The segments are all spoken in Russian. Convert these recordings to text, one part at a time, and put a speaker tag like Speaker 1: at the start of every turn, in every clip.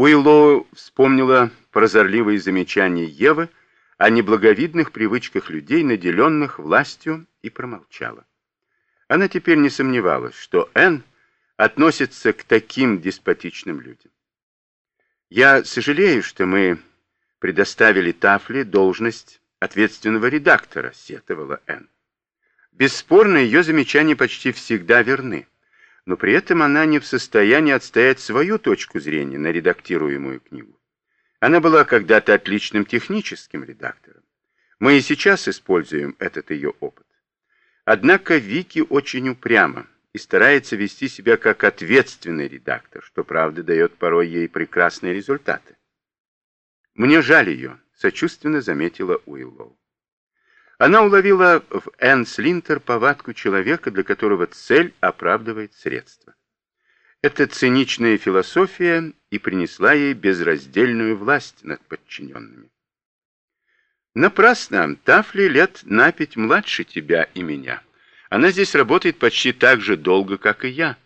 Speaker 1: Уиллоу вспомнила прозорливые замечания Евы о неблаговидных привычках людей, наделенных властью, и промолчала. Она теперь не сомневалась, что Энн относится к таким деспотичным людям. Я сожалею, что мы предоставили Тафле должность ответственного редактора, сетовала Энн. Бесспорно, ее замечания почти всегда верны, но при этом она не в состоянии отстоять свою точку зрения на редактируемую книгу. Она была когда-то отличным техническим редактором. Мы и сейчас используем этот ее опыт. Однако Вики очень упряма и старается вести себя как ответственный редактор, что, правда, дает порой ей прекрасные результаты. «Мне жаль ее», — сочувственно заметила Уиллоу. Она уловила в Энн Слинтер повадку человека, для которого цель оправдывает средства. Эта циничная философия и принесла ей безраздельную власть над подчиненными. Напрасно, Тафли лет на пять младше тебя и меня. Она здесь работает почти так же долго, как и я.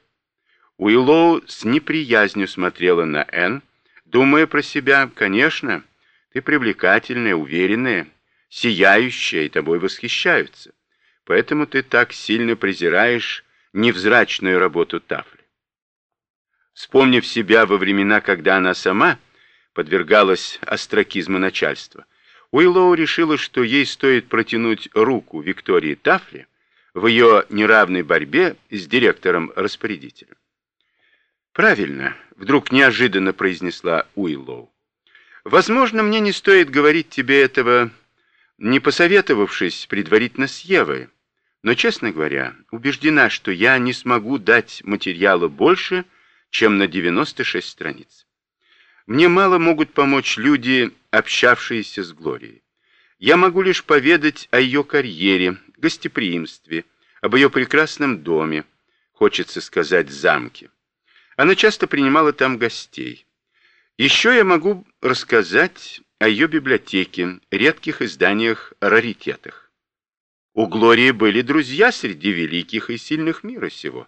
Speaker 1: Уиллоу с неприязнью смотрела на Энн, думая про себя, конечно, ты привлекательная, уверенная, сияющая, и тобой восхищаются. Поэтому ты так сильно презираешь невзрачную работу Тафли. Вспомнив себя во времена, когда она сама подвергалась остракизму начальства, Уиллоу решила, что ей стоит протянуть руку Виктории Тафли в ее неравной борьбе с директором-распорядителем. «Правильно», — вдруг неожиданно произнесла Уиллоу. «Возможно, мне не стоит говорить тебе этого не посоветовавшись предварительно с Евой, но, честно говоря, убеждена, что я не смогу дать материала больше, чем на 96 страниц. Мне мало могут помочь люди, общавшиеся с Глорией. Я могу лишь поведать о ее карьере, гостеприимстве, об ее прекрасном доме, хочется сказать, замке. Она часто принимала там гостей. Еще я могу рассказать о ее библиотеке, редких изданиях, раритетах. У Глории были друзья среди великих и сильных мира сего,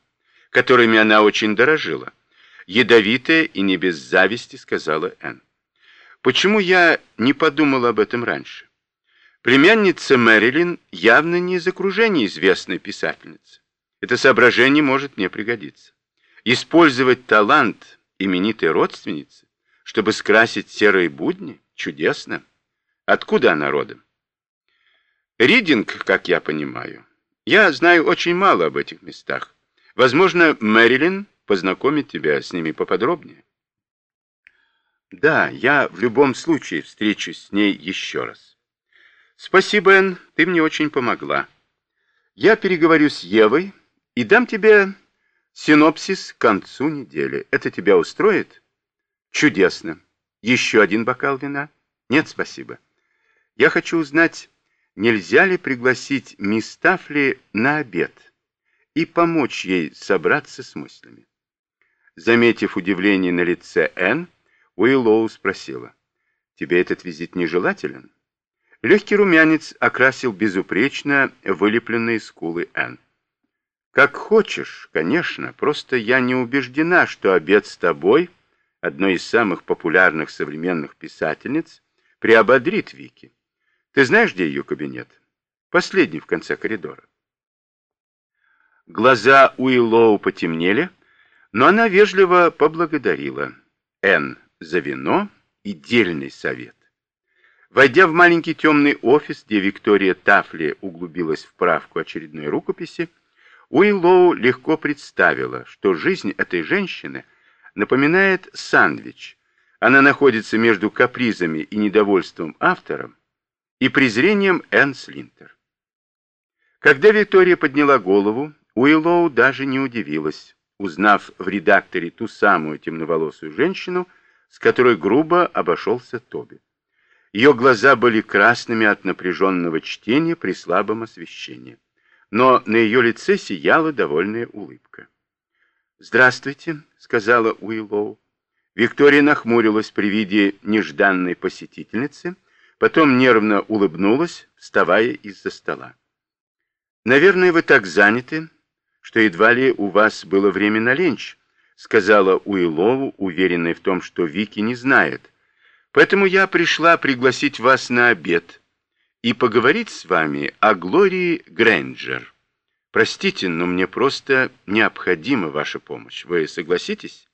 Speaker 1: которыми она очень дорожила. Ядовитая и не без зависти, сказала Энн. Почему я не подумал об этом раньше? Племянница Мэрилин явно не из окружения известной писательницы. Это соображение может мне пригодиться. Использовать талант именитой родственницы, чтобы скрасить серые будни – Чудесно. Откуда она родом? Ридинг, как я понимаю. Я знаю очень мало об этих местах. Возможно, Мэрилин познакомит тебя с ними поподробнее. Да, я в любом случае встречусь с ней еще раз. Спасибо, Энн, ты мне очень помогла. Я переговорю с Евой и дам тебе синопсис к концу недели. Это тебя устроит? Чудесно. Еще один бокал вина? Нет, спасибо. Я хочу узнать, нельзя ли пригласить мисс Тафли на обед и помочь ей собраться с мыслями. Заметив удивление на лице Энн, Уиллоу спросила, «Тебе этот визит нежелателен?» Легкий румянец окрасил безупречно вылепленные скулы Энн. «Как хочешь, конечно, просто я не убеждена, что обед с тобой — одной из самых популярных современных писательниц, приободрит Вики. Ты знаешь, где ее кабинет? Последний в конце коридора. Глаза Уиллоу потемнели, но она вежливо поблагодарила Энн за вино и дельный совет. Войдя в маленький темный офис, где Виктория Тафли углубилась в правку очередной рукописи, Уиллоу легко представила, что жизнь этой женщины – напоминает сандвич. Она находится между капризами и недовольством автора и презрением Энн Слинтер. Когда Виктория подняла голову, Уиллоу даже не удивилась, узнав в редакторе ту самую темноволосую женщину, с которой грубо обошелся Тоби. Ее глаза были красными от напряженного чтения при слабом освещении, но на ее лице сияла довольная улыбка. «Здравствуйте», — сказала Уиллоу. Виктория нахмурилась при виде нежданной посетительницы, потом нервно улыбнулась, вставая из-за стола. «Наверное, вы так заняты, что едва ли у вас было время на ленч. сказала Уиллову, уверенная в том, что Вики не знает. Поэтому я пришла пригласить вас на обед и поговорить с вами о Глории Грэнджер. Простите, но мне просто необходима ваша помощь. Вы согласитесь?